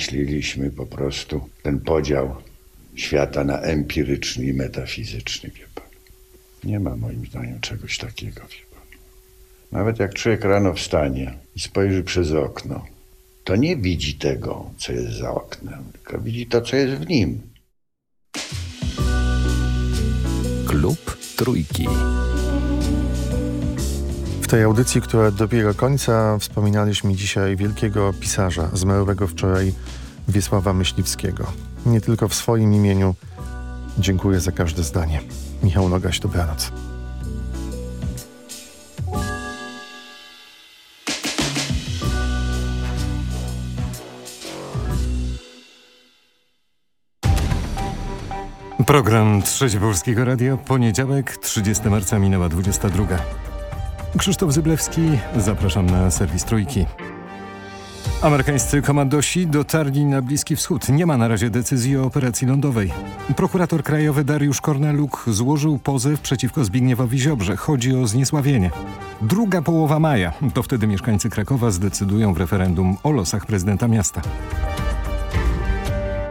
Myśleliśmy po prostu ten podział świata na empiryczny i metafizyczny, wie pan. Nie ma moim zdaniem czegoś takiego, wie pan. Nawet jak człowiek rano wstanie i spojrzy przez okno, to nie widzi tego, co jest za oknem, tylko widzi to, co jest w nim. Klub Trójki. Tej audycji, która dobiega końca, wspominaliśmy dzisiaj wielkiego pisarza, zmarłego wczoraj Wiesława Myśliwskiego. Nie tylko w swoim imieniu. Dziękuję za każde zdanie. Michał Nogaś, dobranoc. Program Trzeci Polskiego Radia, poniedziałek, 30 marca minęła 22. Krzysztof Zyblewski, zapraszam na serwis Trójki. Amerykańscy komandosi dotarli na Bliski Wschód. Nie ma na razie decyzji o operacji lądowej. Prokurator krajowy Dariusz Korneluk złożył pozew przeciwko Zbigniewowi Ziobrze. Chodzi o zniesławienie. Druga połowa maja to wtedy mieszkańcy Krakowa zdecydują w referendum o losach prezydenta miasta.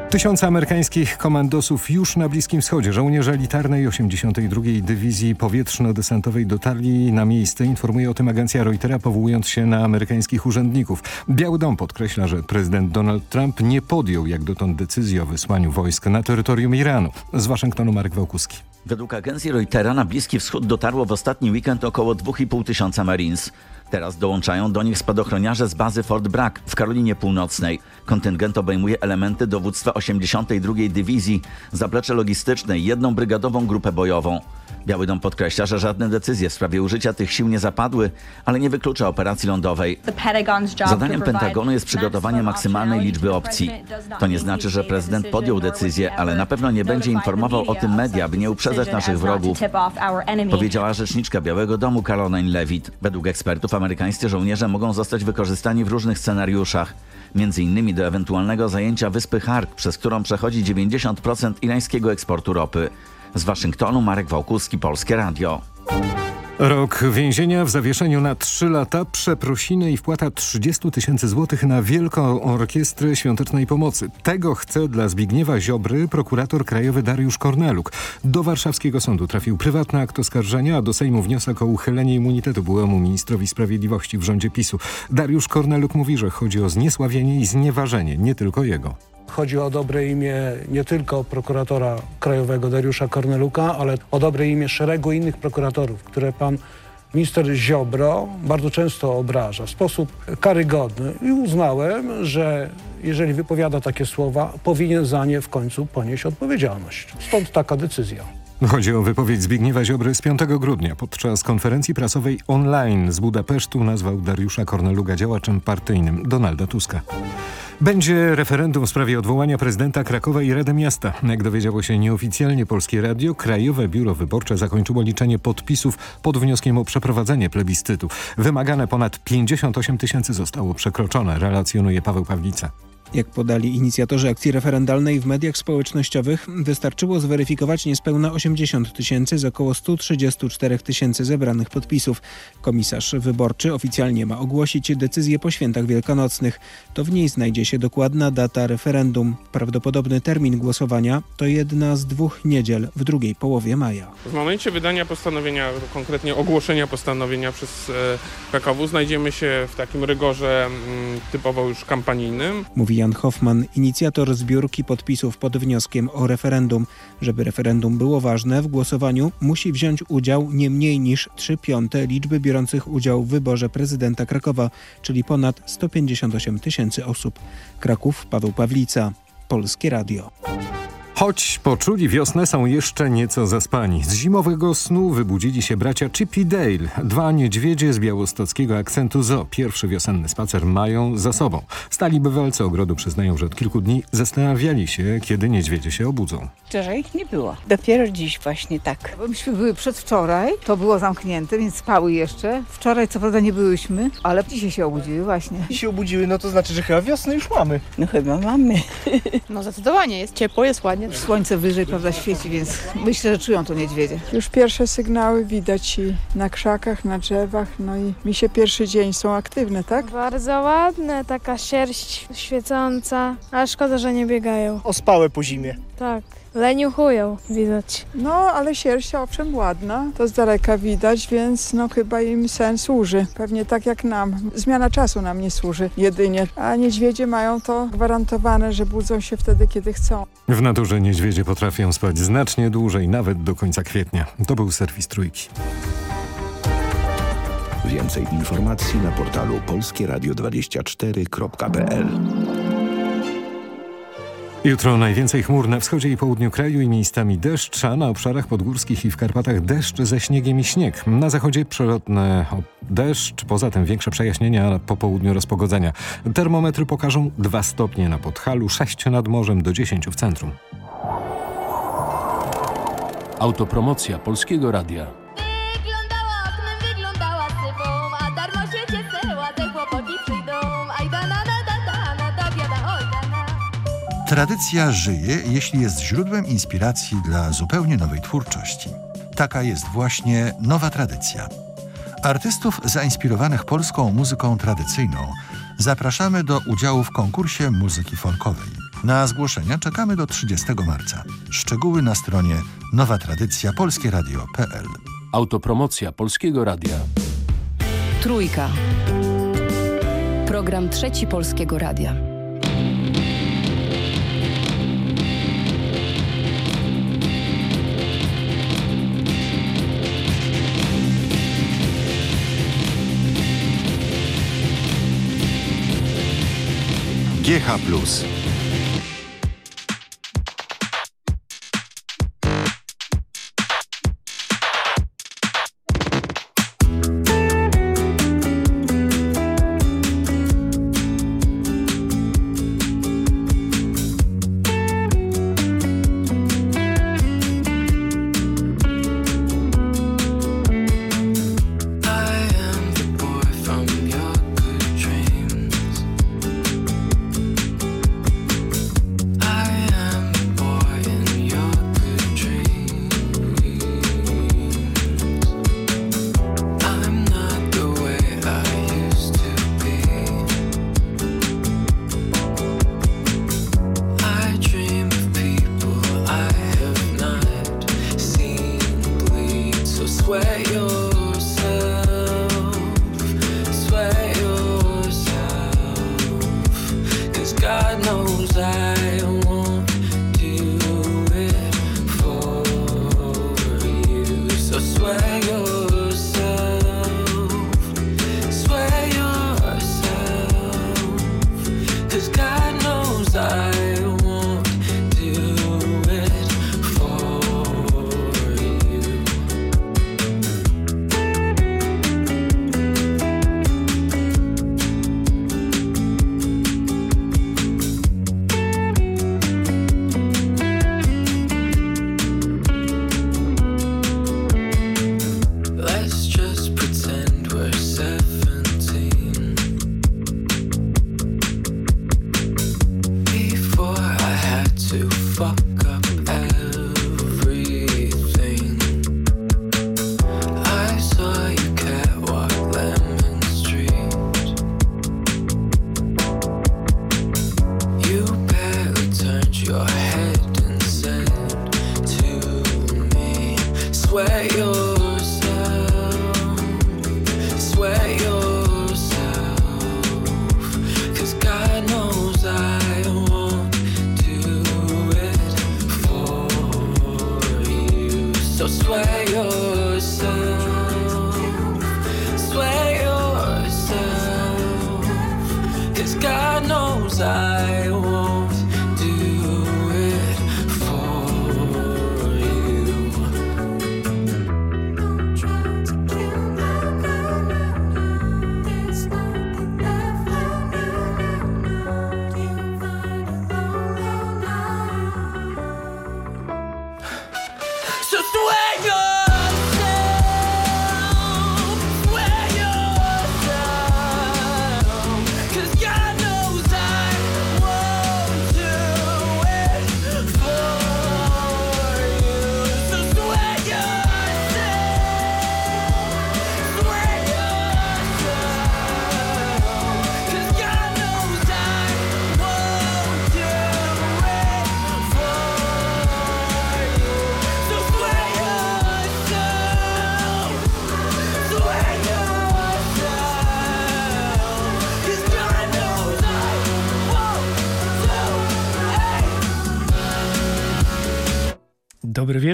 Tysiące amerykańskich komandosów już na Bliskim Wschodzie. Żołnierze elitarnej 82. Dywizji Powietrzno-Desantowej dotarli na miejsce. Informuje o tym agencja Reutera, powołując się na amerykańskich urzędników. Biały Dom podkreśla, że prezydent Donald Trump nie podjął jak dotąd decyzji o wysłaniu wojsk na terytorium Iranu. Z Waszyngtonu Marek Wałkuski. Według agencji Reutera na Bliski Wschód dotarło w ostatni weekend około 2,5 tysiąca Marines. Teraz dołączają do nich spadochroniarze z bazy Fort Bragg w Karolinie Północnej. Kontyngent obejmuje elementy dowództwa 82. Dywizji, zaplecze logistyczne i jedną brygadową grupę bojową. Biały Dom podkreśla, że żadne decyzje w sprawie użycia tych sił nie zapadły, ale nie wyklucza operacji lądowej. Zadaniem Pentagonu jest przygotowanie maksymalnej liczby opcji. To nie znaczy, że prezydent podjął decyzję, ale na pewno nie będzie informował o tym media, by nie uprzedzać naszych wrogów. Powiedziała rzeczniczka Białego Domu Caroline Levitt. Według ekspertów amerykańscy żołnierze mogą zostać wykorzystani w różnych scenariuszach. Między innymi do ewentualnego zajęcia wyspy Hark, przez którą przechodzi 90% irańskiego eksportu ropy. Z Waszyngtonu Marek Wałkuski, Polskie Radio. Rok więzienia w zawieszeniu na 3 lata, przeprosiny i wpłata 30 tysięcy złotych na Wielką Orkiestrę Świątecznej Pomocy. Tego chce dla Zbigniewa Ziobry prokurator krajowy Dariusz Korneluk. Do warszawskiego sądu trafił prywatny akt oskarżenia, a do Sejmu wniosek o uchylenie immunitetu byłemu ministrowi sprawiedliwości w rządzie PiSu. Dariusz Korneluk mówi, że chodzi o zniesławienie i znieważenie, nie tylko jego. Chodzi o dobre imię nie tylko prokuratora krajowego Dariusza Korneluka, ale o dobre imię szeregu innych prokuratorów, które pan minister Ziobro bardzo często obraża w sposób karygodny i uznałem, że jeżeli wypowiada takie słowa, powinien za nie w końcu ponieść odpowiedzialność. Stąd taka decyzja. Chodzi o wypowiedź Zbigniewa Ziobry z 5 grudnia. Podczas konferencji prasowej online z Budapesztu nazwał Dariusza Korneluga działaczem partyjnym Donalda Tuska. Będzie referendum w sprawie odwołania prezydenta Krakowa i Rady Miasta. Jak dowiedziało się nieoficjalnie Polskie Radio, Krajowe Biuro Wyborcze zakończyło liczenie podpisów pod wnioskiem o przeprowadzenie plebiscytu. Wymagane ponad 58 tysięcy zostało przekroczone, relacjonuje Paweł Pawlica. Jak podali inicjatorzy akcji referendalnej w mediach społecznościowych, wystarczyło zweryfikować niespełna 80 tysięcy z około 134 tysięcy zebranych podpisów. Komisarz wyborczy oficjalnie ma ogłosić decyzję po świętach wielkanocnych. To w niej znajdzie się dokładna data referendum. Prawdopodobny termin głosowania to jedna z dwóch niedziel w drugiej połowie maja. W momencie wydania postanowienia, konkretnie ogłoszenia postanowienia przez e, PKW znajdziemy się w takim rygorze m, typowo już kampanijnym. Mówi Jan Hoffman, inicjator zbiórki podpisów pod wnioskiem o referendum. Żeby referendum było ważne, w głosowaniu musi wziąć udział nie mniej niż 3 piąte liczby biorących udział w wyborze prezydenta Krakowa, czyli ponad 158 tysięcy osób. Kraków, Paweł Pawlica, Polskie Radio. Choć poczuli wiosnę, są jeszcze nieco zaspani. Z zimowego snu wybudzili się bracia Chip i Dale. Dwa niedźwiedzie z białostockiego akcentu zoo. Pierwszy wiosenny spacer mają za sobą. Stali bywalcy ogrodu przyznają, że od kilku dni zastanawiali się, kiedy niedźwiedzie się obudzą. Wczoraj ich nie było. Dopiero dziś właśnie tak. Myśmy były przedwczoraj, to było zamknięte, więc spały jeszcze. Wczoraj co prawda nie byłyśmy, ale dzisiaj się obudziły właśnie. I się obudziły, no to znaczy, że chyba wiosnę już mamy. No chyba mamy. No zdecydowanie, jest ciepło, jest ładnie, Słońce wyżej, prawda, świeci, więc myślę, że czują to niedźwiedzie. Już pierwsze sygnały widać i na krzakach, na drzewach, no i mi się pierwszy dzień są aktywne, tak? Bardzo ładne, taka sierść świecąca, ale szkoda, że nie biegają. Ospałe po zimie. Tak, leniuchują, widać. No, ale sierść owszem ładna, to z daleka widać, więc no chyba im sen służy. Pewnie tak jak nam. Zmiana czasu nam nie służy jedynie, a niedźwiedzie mają to gwarantowane, że budzą się wtedy, kiedy chcą. W naturze niedźwiedzie potrafią spać znacznie dłużej, nawet do końca kwietnia. To był serwis Trójki. Więcej informacji na portalu polskieradio24.pl Jutro najwięcej chmur na wschodzie i południu kraju i miejscami deszcz, a na obszarach podgórskich i w Karpatach deszcz ze śniegiem i śnieg. Na zachodzie przelotne deszcz, poza tym większe przejaśnienia, a po południu rozpogodzenia. Termometry pokażą 2 stopnie na Podhalu, 6 nad morzem do 10 w centrum. Autopromocja Polskiego Radia. Tradycja żyje, jeśli jest źródłem inspiracji dla zupełnie nowej twórczości. Taka jest właśnie nowa tradycja. Artystów zainspirowanych polską muzyką tradycyjną zapraszamy do udziału w konkursie muzyki folkowej. Na zgłoszenia czekamy do 30 marca. Szczegóły na stronie nowatradycja polskieradio.pl Autopromocja Polskiego Radia. Trójka. Program Trzeci Polskiego Radia. GH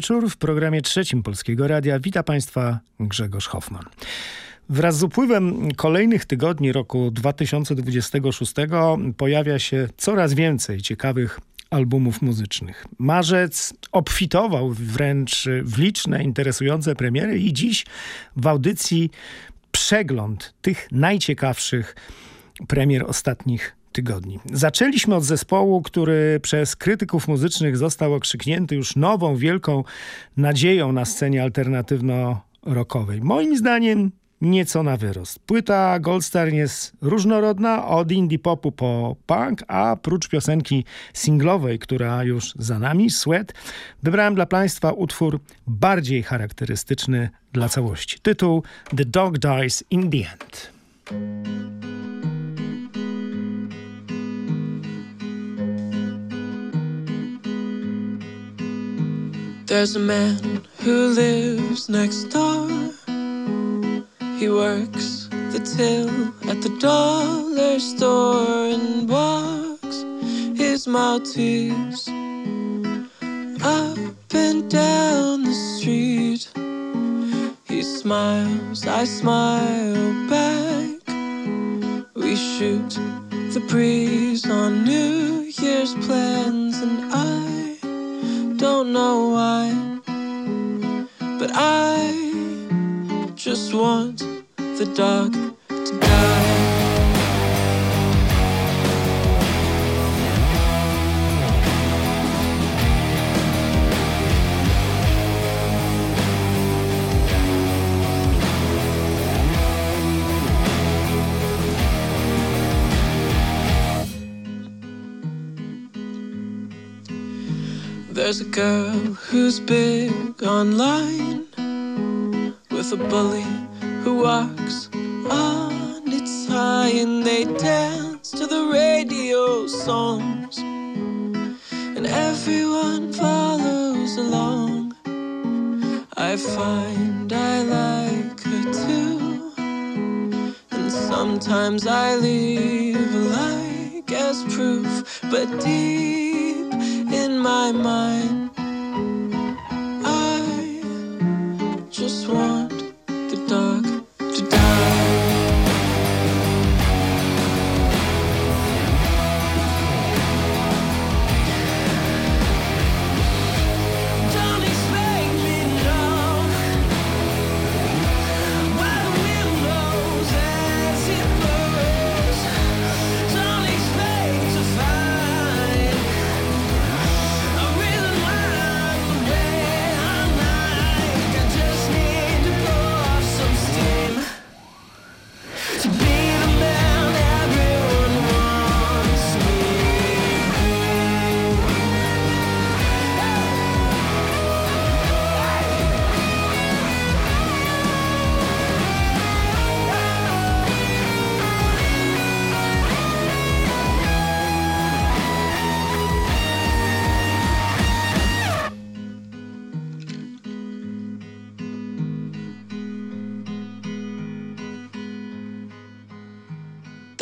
wieczór. W programie trzecim Polskiego Radia wita Państwa Grzegorz Hoffman. Wraz z upływem kolejnych tygodni roku 2026 pojawia się coraz więcej ciekawych albumów muzycznych. Marzec obfitował wręcz w liczne interesujące premiery i dziś w audycji przegląd tych najciekawszych premier ostatnich tygodni. Zaczęliśmy od zespołu, który przez krytyków muzycznych został okrzyknięty już nową, wielką nadzieją na scenie alternatywno-rockowej. Moim zdaniem nieco na wyrost. Płyta Goldstar jest różnorodna, od indie popu po punk, a prócz piosenki singlowej, która już za nami, Sweat, wybrałem dla Państwa utwór bardziej charakterystyczny dla całości. Tytuł The Dog Dies in the End. There's a man who lives next door. He works the till at the dollar store and walks his Maltese up and down the street. He smiles, I smile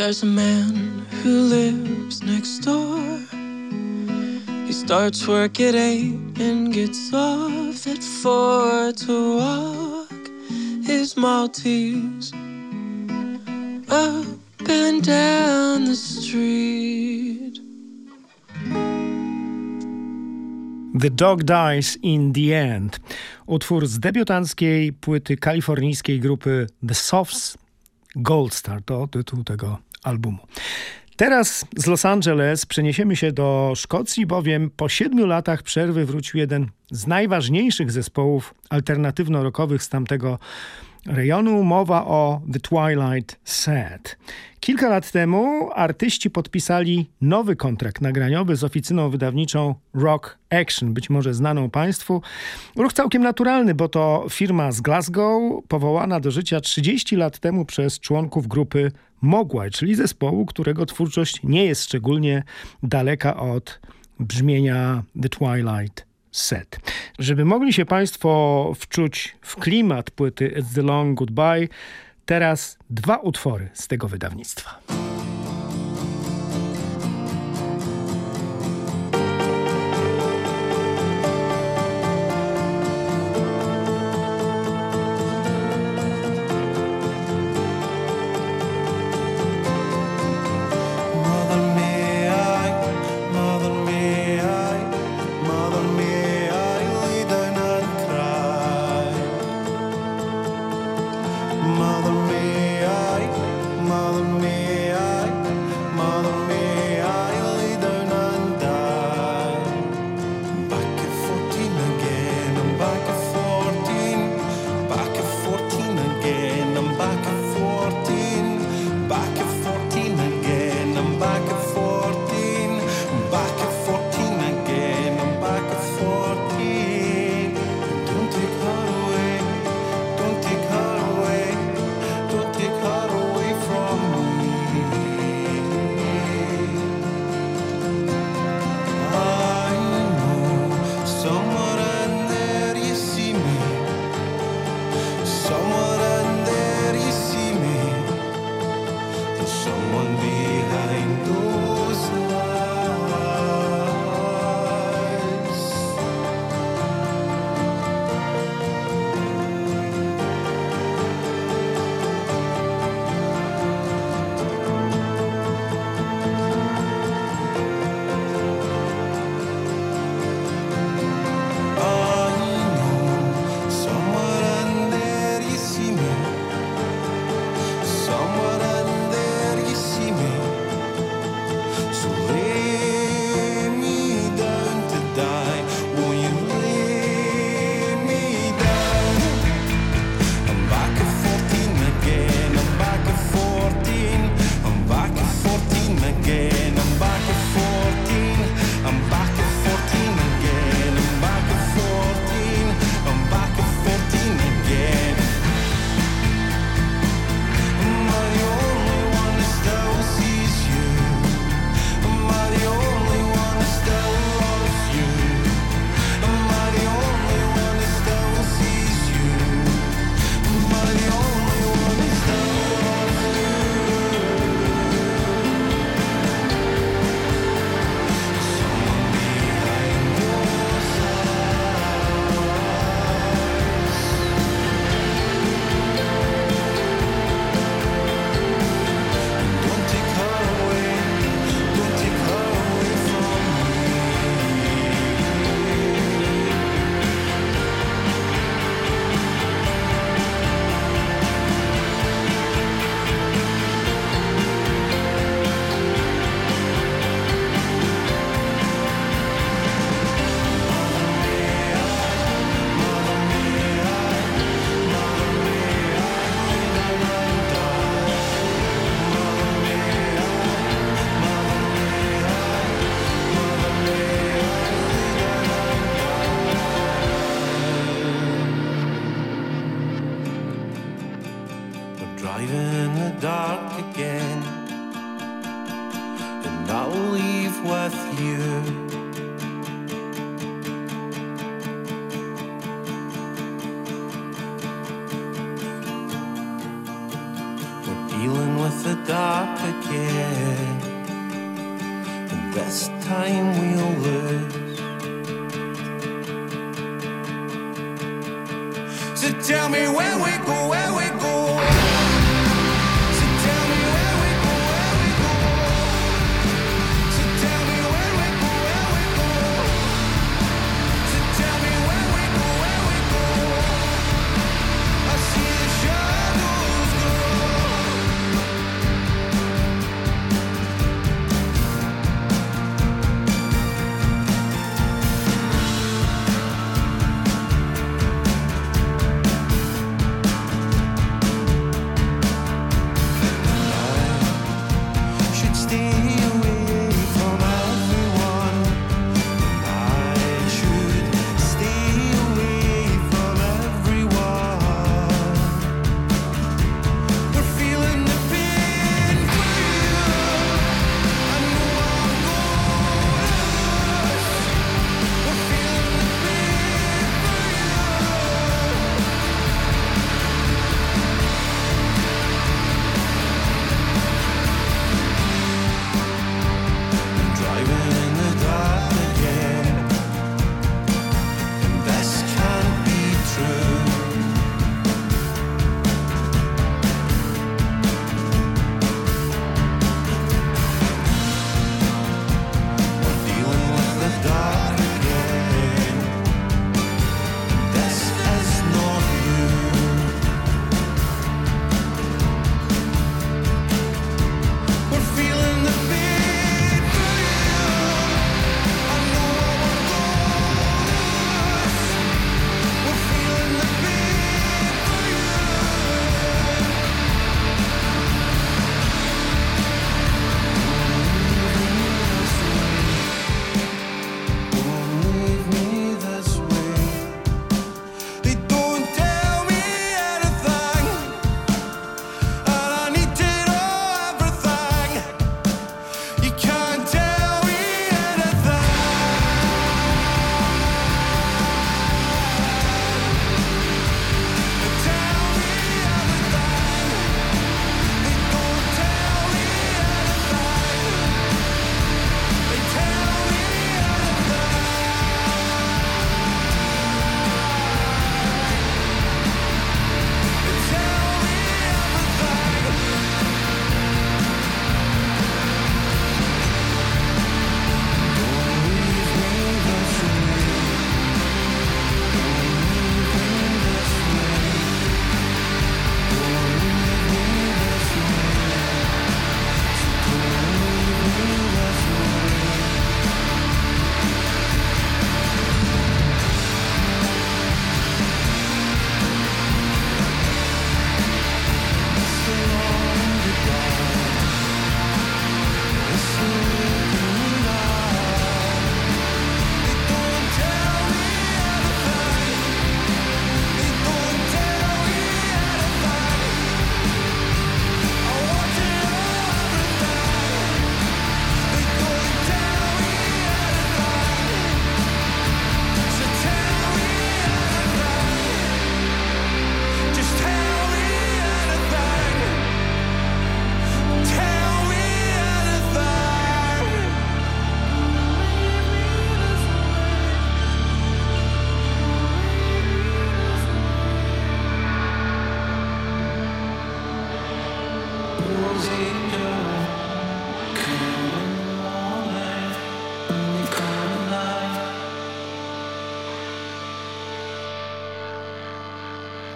There's a man who lives next door. He starts work at eight and gets off at four to walk his Maltese up and down the street. The Dog Dies in the End. Utwór z debiutanckiej płyty kalifornijskiej grupy The Softs Gold Star to tytuł tego albumu. Teraz z Los Angeles przeniesiemy się do Szkocji, bowiem po siedmiu latach przerwy wrócił jeden z najważniejszych zespołów alternatywno-rockowych z tamtego rejonu. Mowa o The Twilight Sad. Kilka lat temu artyści podpisali nowy kontrakt nagraniowy z oficyną wydawniczą Rock Action, być może znaną Państwu. Ruch całkiem naturalny, bo to firma z Glasgow, powołana do życia 30 lat temu przez członków grupy Mogłaj, czyli zespołu, którego twórczość nie jest szczególnie daleka od brzmienia The Twilight Set. Żeby mogli się Państwo wczuć w klimat płyty It's the Long Goodbye, teraz dwa utwory z tego wydawnictwa. Dark again. This time we'll lose. So tell me where we go, where we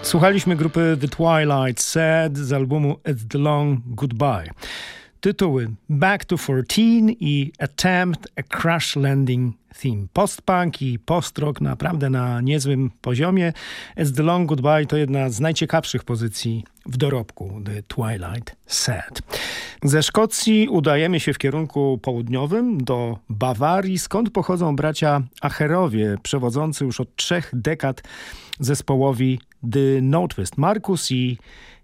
Słuchaliśmy grupy The Twilight Sad z albumu It's the Long Goodbye. Tytuły Back to 14 i Attempt a Crash Landing Theme. Postpunk i postrock naprawdę na niezłym poziomie. It's the Long Goodbye to jedna z najciekawszych pozycji w dorobku The Twilight Sad. Ze Szkocji udajemy się w kierunku południowym do Bawarii, skąd pochodzą bracia Acherowie, przewodzący już od trzech dekad zespołowi The Notewist, Markus i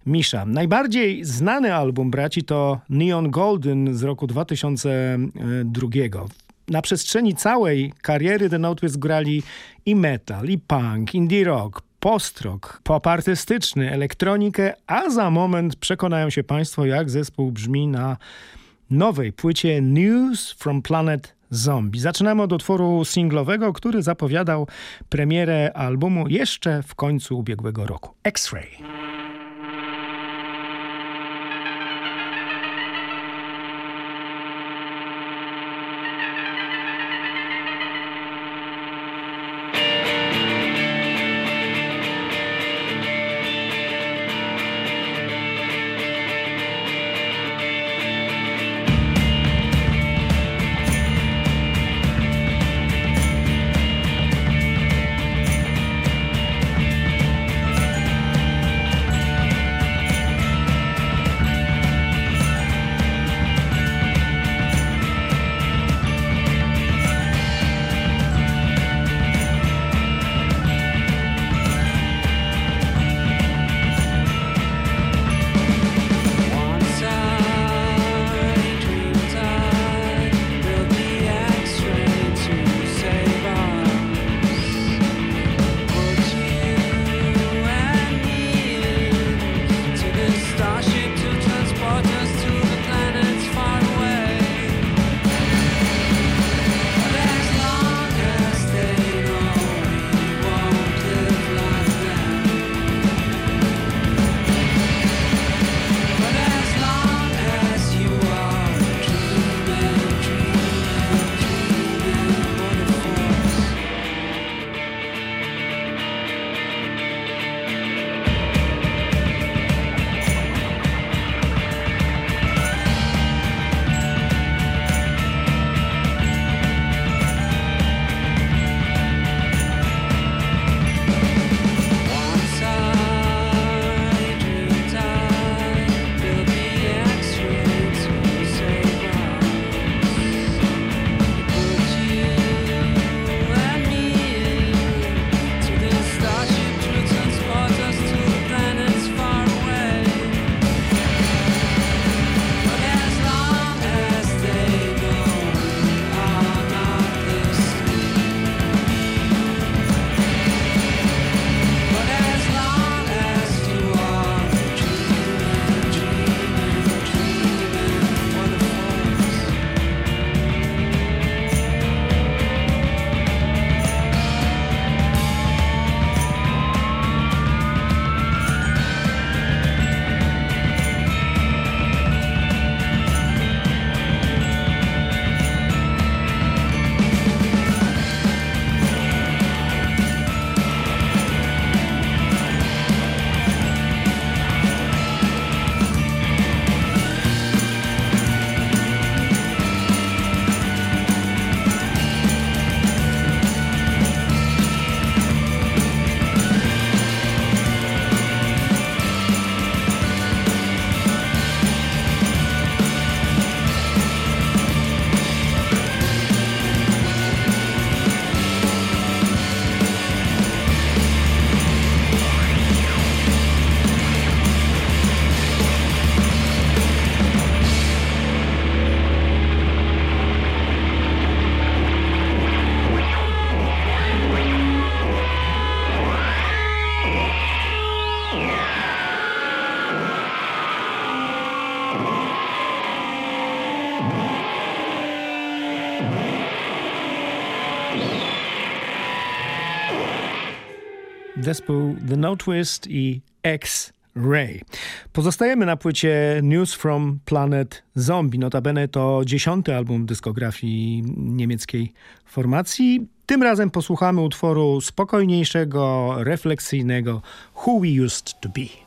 Misza. Najbardziej znany album braci to Neon Golden z roku 2002. Na przestrzeni całej kariery The Notewist grali i metal, i punk, indie rock, post-rock, pop artystyczny, elektronikę, a za moment przekonają się Państwo, jak zespół brzmi na nowej płycie News from Planet Zombie. Zaczynamy od utworu singlowego, który zapowiadał premierę albumu jeszcze w końcu ubiegłego roku. X-Ray. Zespół The No Twist i X-Ray. Pozostajemy na płycie News from Planet Zombie. Notabene to dziesiąty album dyskografii niemieckiej formacji. Tym razem posłuchamy utworu spokojniejszego, refleksyjnego Who We Used to Be.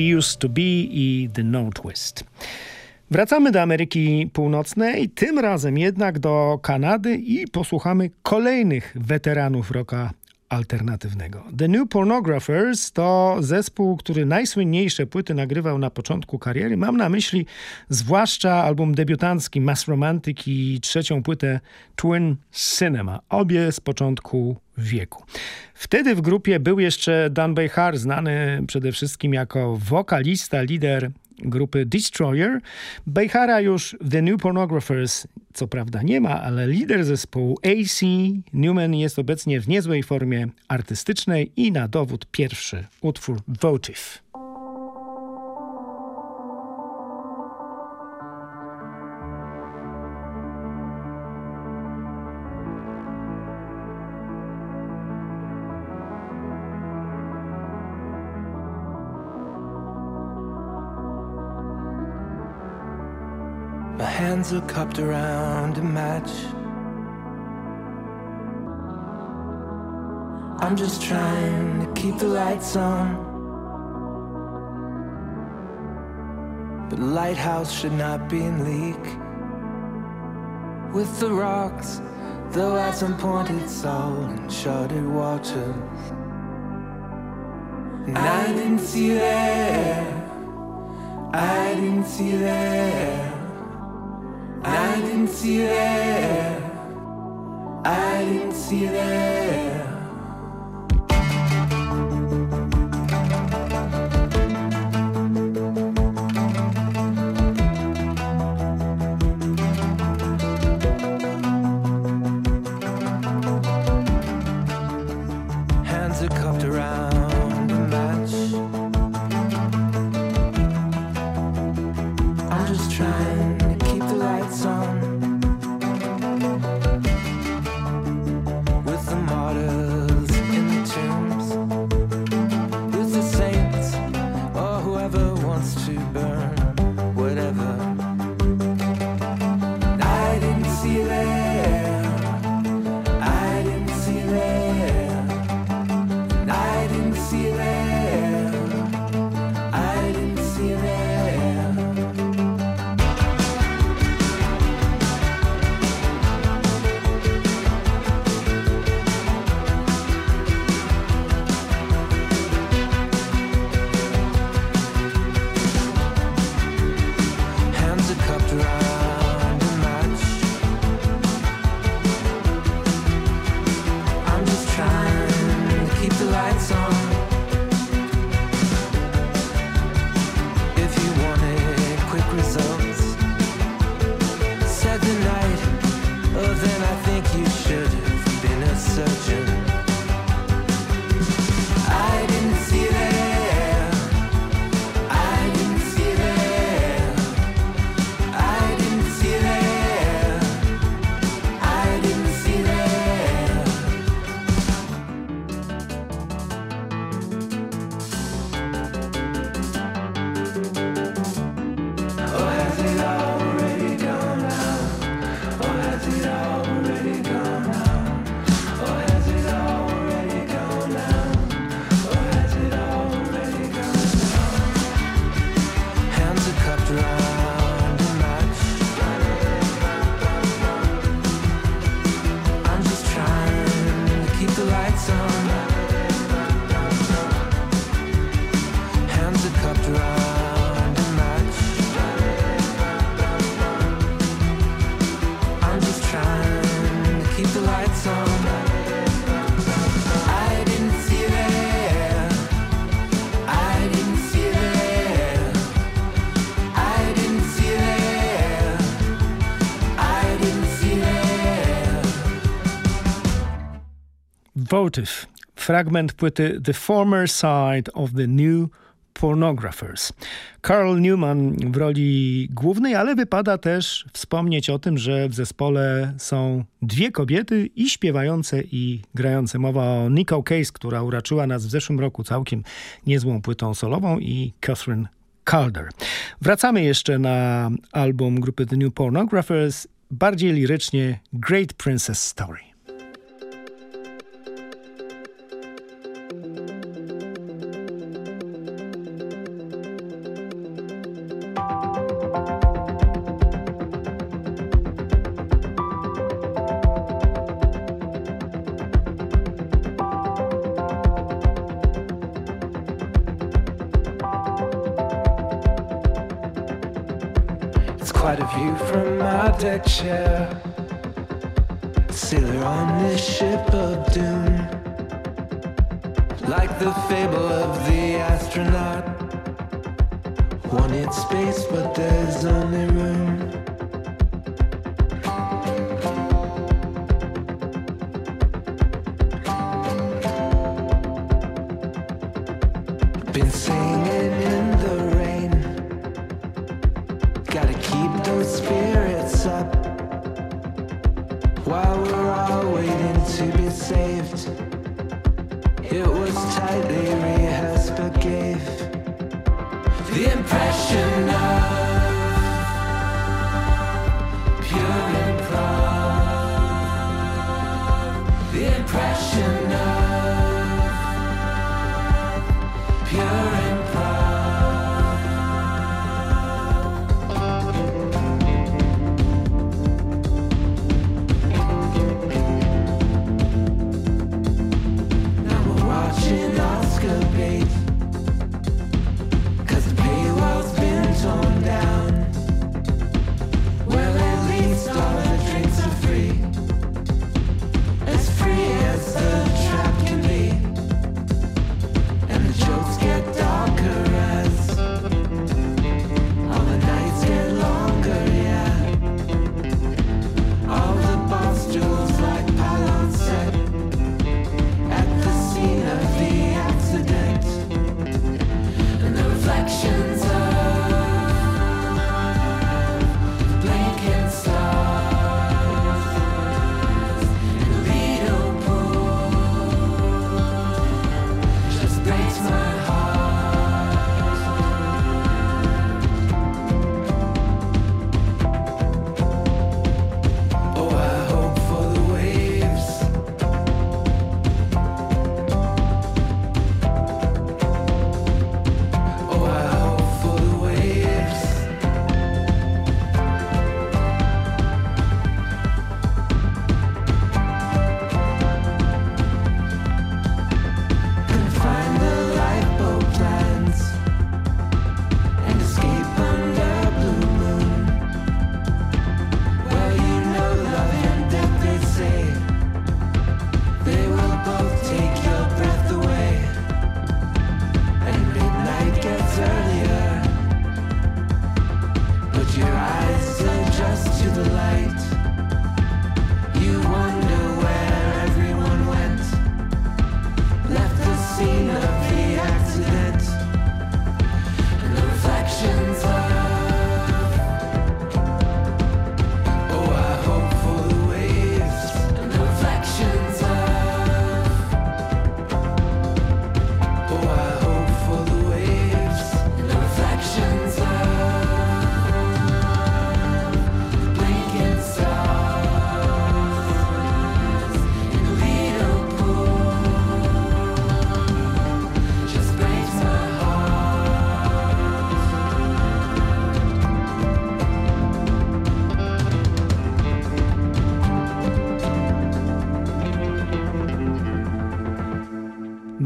We Used to Be i The No Twist. Wracamy do Ameryki Północnej, tym razem jednak do Kanady i posłuchamy kolejnych weteranów rocka alternatywnego. The New Pornographers to zespół, który najsłynniejsze płyty nagrywał na początku kariery. Mam na myśli zwłaszcza album debiutancki Mass Romantic i trzecią płytę Twin Cinema, obie z początku wieku. Wtedy w grupie był jeszcze Dan Behar, znany przede wszystkim jako wokalista, lider grupy Destroyer. Behara już The New Pornographers co prawda nie ma, ale lider zespołu AC Newman jest obecnie w niezłej formie artystycznej i na dowód pierwszy utwór Votive. Hands are cupped around a match. I'm just trying to keep the lights on. But lighthouse should not be in leak. With the rocks, though at some point it's all uncharted waters. And I didn't see there. I didn't see there. I didn't see there. I didn't see there. Votive, fragment płyty The Former Side of the New Pornographers. Carl Newman w roli głównej, ale wypada też wspomnieć o tym, że w zespole są dwie kobiety i śpiewające i grające. Mowa o Nicole Case, która uraczyła nas w zeszłym roku całkiem niezłą płytą solową i Catherine Calder. Wracamy jeszcze na album grupy The New Pornographers, bardziej lirycznie Great Princess Story.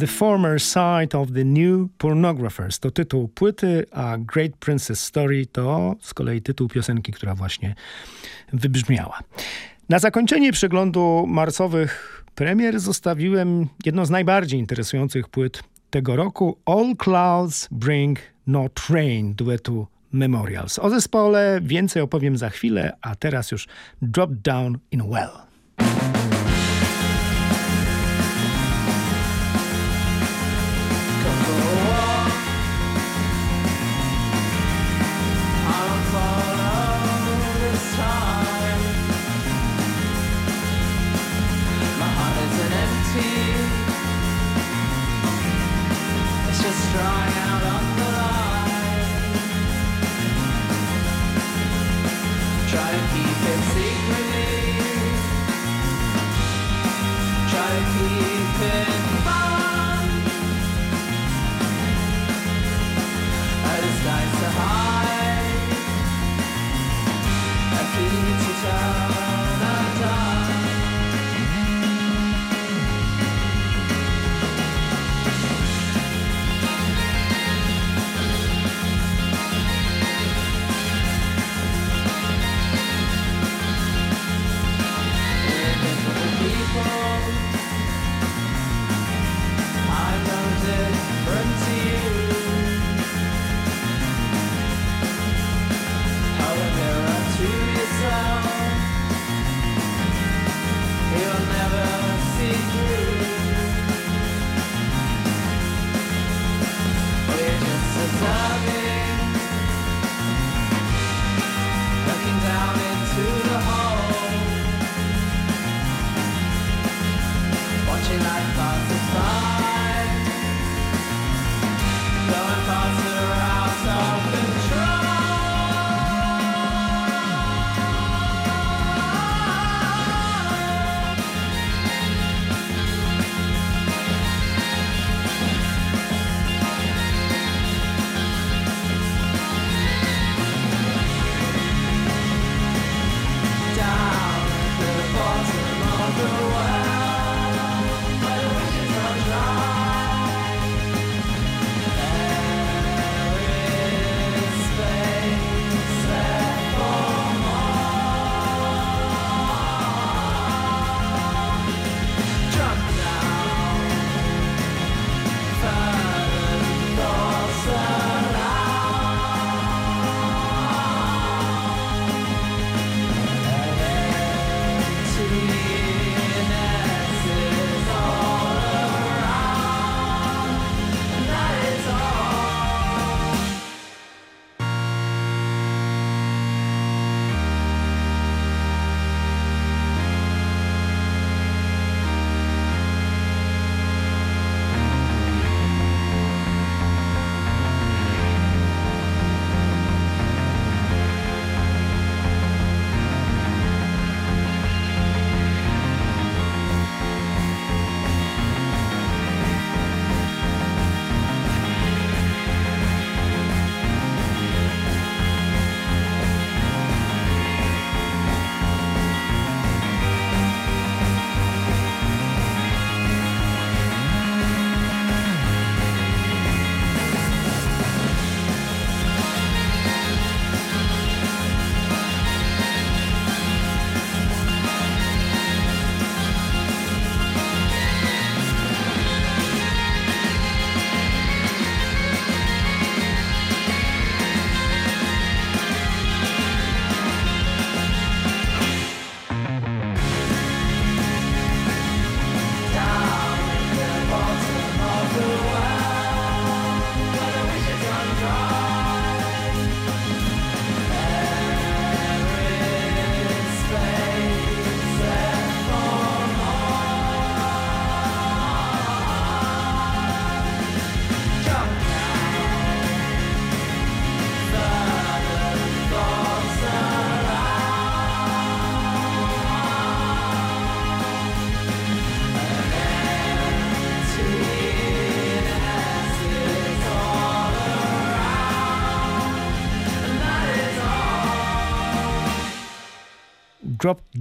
The Former Side of the New Pornographers to tytuł płyty, a Great Princess Story to z kolei tytuł piosenki, która właśnie wybrzmiała. Na zakończenie przeglądu marcowych premier zostawiłem jedną z najbardziej interesujących płyt tego roku All Clouds Bring No Train duetu Memorials. O zespole więcej opowiem za chwilę, a teraz już Drop Down in Well.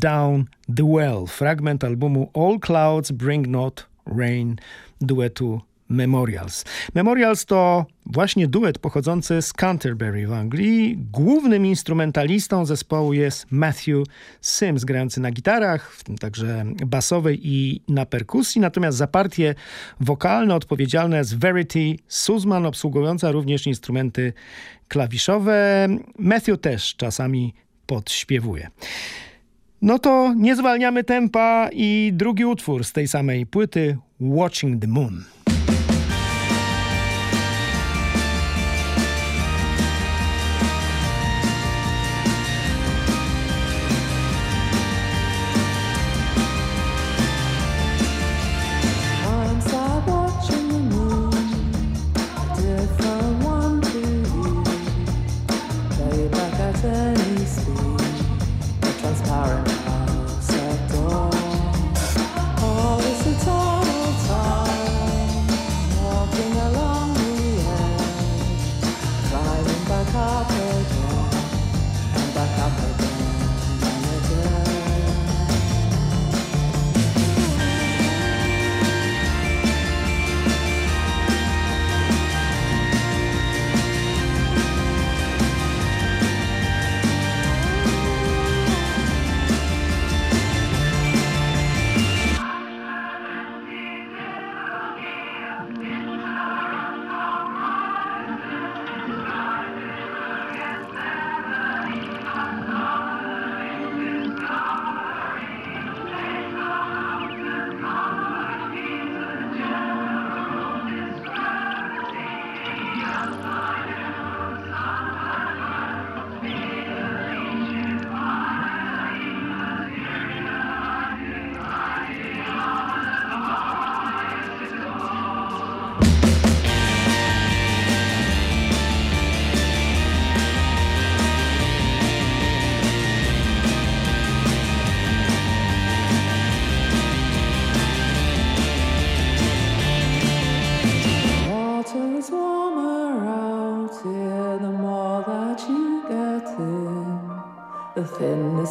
Down the Well, fragment albumu All Clouds Bring Not Rain duetu Memorials. Memorials to właśnie duet pochodzący z Canterbury w Anglii. Głównym instrumentalistą zespołu jest Matthew Sims, grający na gitarach, w tym także basowej i na perkusji. Natomiast za partie wokalne odpowiedzialne jest Verity Suzman, obsługująca również instrumenty klawiszowe. Matthew też czasami podśpiewuje. No to nie zwalniamy tempa i drugi utwór z tej samej płyty Watching the Moon.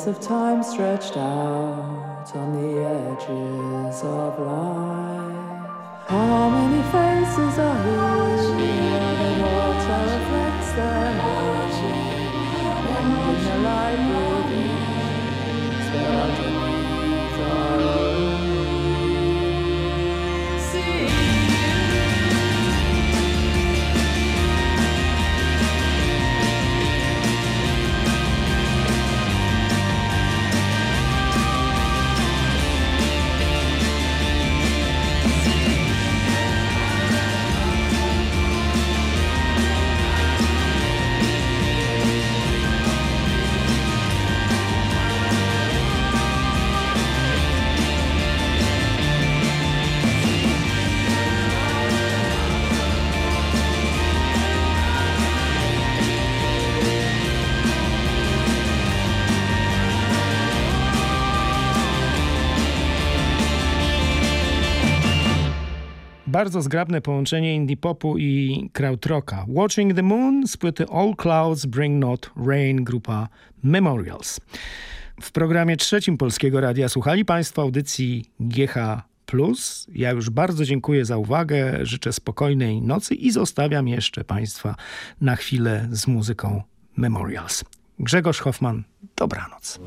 Of time stretched out on the edges of life. How many faces are here? Bardzo zgrabne połączenie indie popu i krautrocka. Watching the Moon z płyty All Clouds Bring Not Rain grupa Memorials. W programie trzecim Polskiego Radia słuchali Państwo audycji GH+. Ja już bardzo dziękuję za uwagę, życzę spokojnej nocy i zostawiam jeszcze Państwa na chwilę z muzyką Memorials. Grzegorz Hoffman, dobranoc.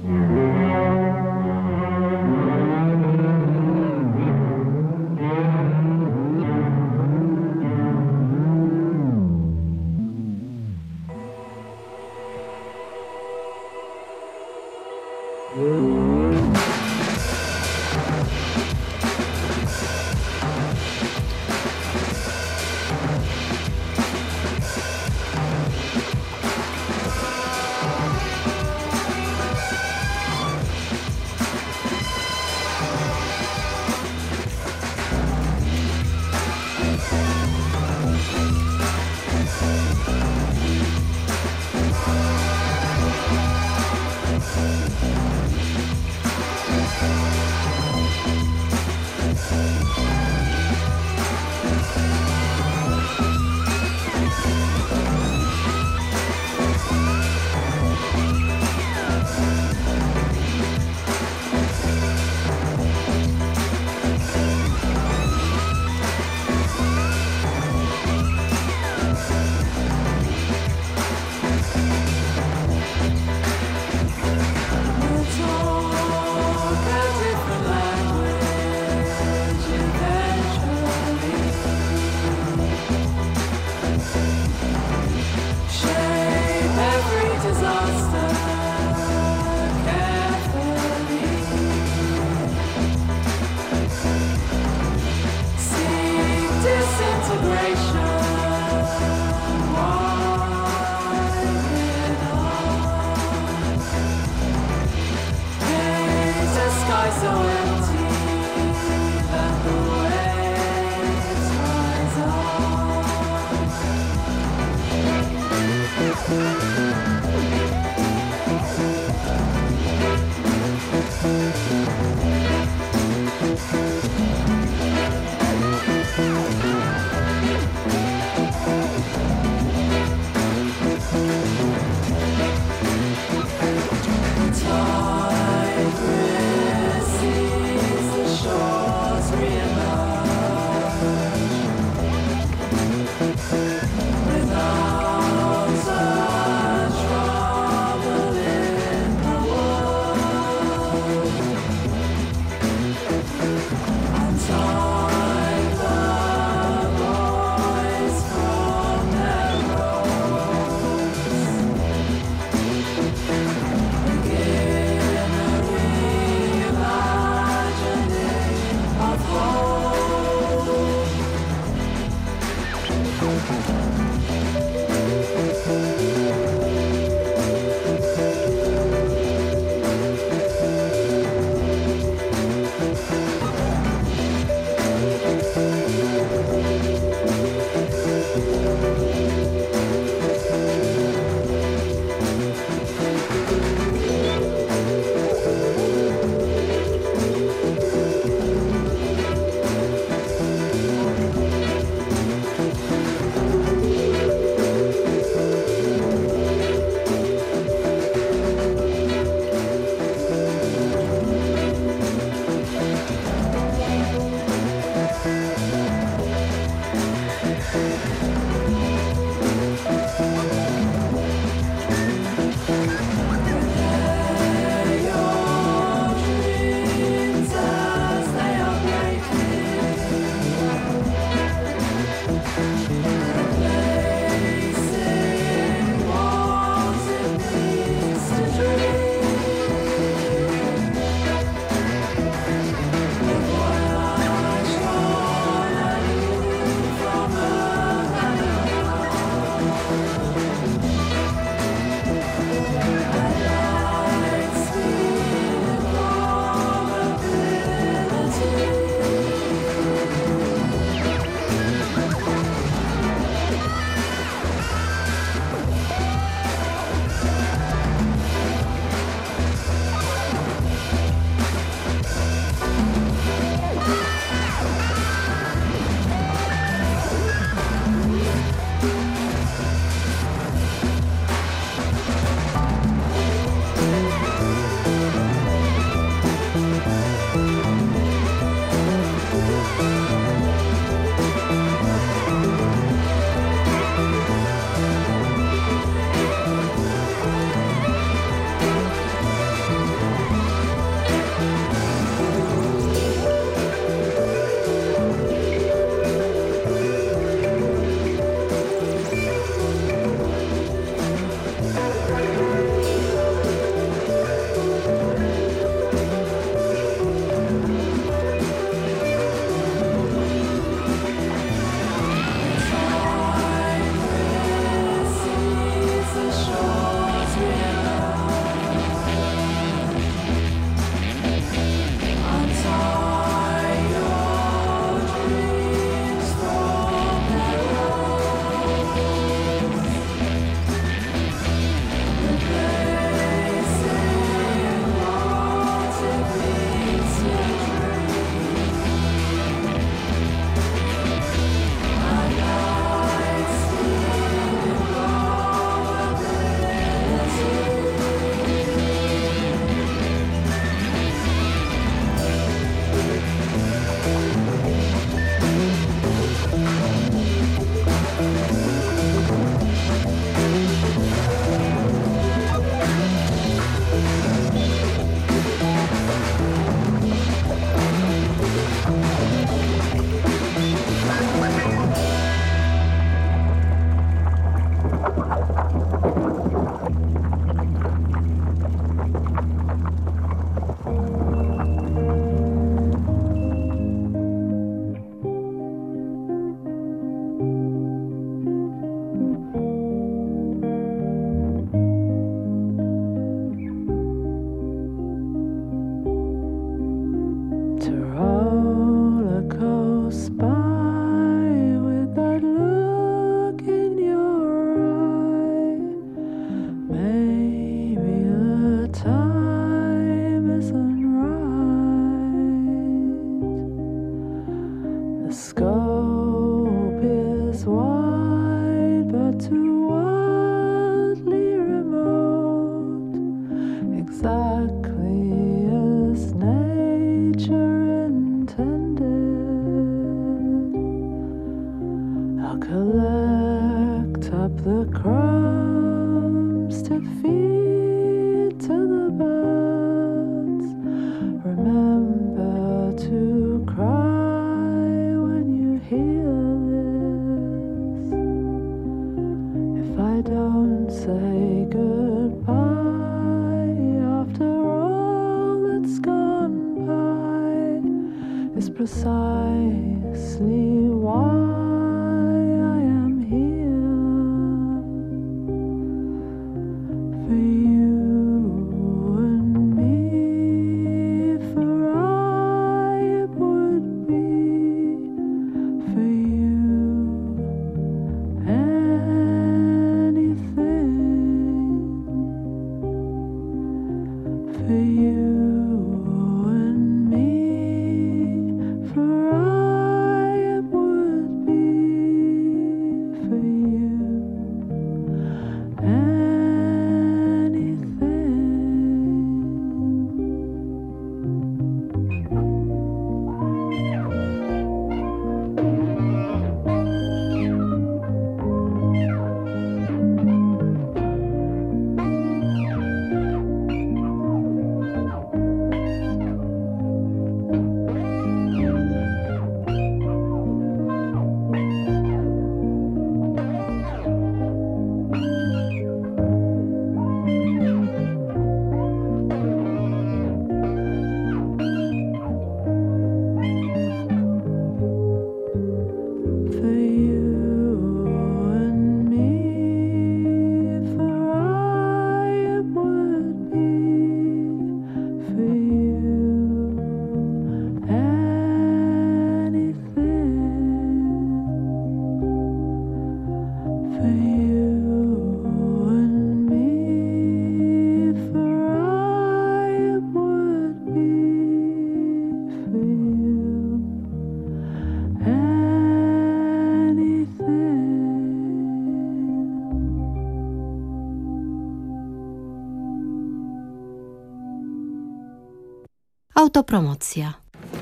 Autopromocja.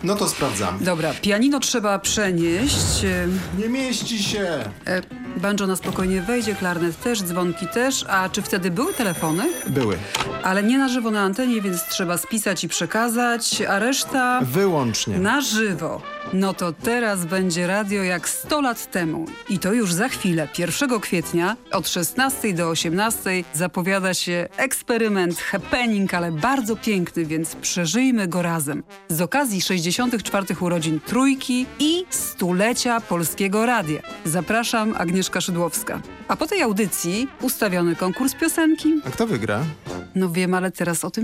No to sprawdzamy. Dobra, pianino trzeba przenieść. Nie mieści się. E, banjo na spokojnie wejdzie, klarnet też, dzwonki też. A czy wtedy były telefony? Były. Ale nie na żywo na antenie, więc trzeba spisać i przekazać, a reszta... Wyłącznie. Na żywo. No to teraz będzie radio jak 100 lat temu. I to już za chwilę, 1 kwietnia od 16 do 18 zapowiada się eksperyment, happening, ale bardzo piękny, więc przeżyjmy go razem. Z okazji 64 urodzin Trójki i stulecia Polskiego Radia. Zapraszam, Agnieszka Szydłowska. A po tej audycji ustawiony konkurs piosenki. A kto wygra? No wiem, ale teraz o tym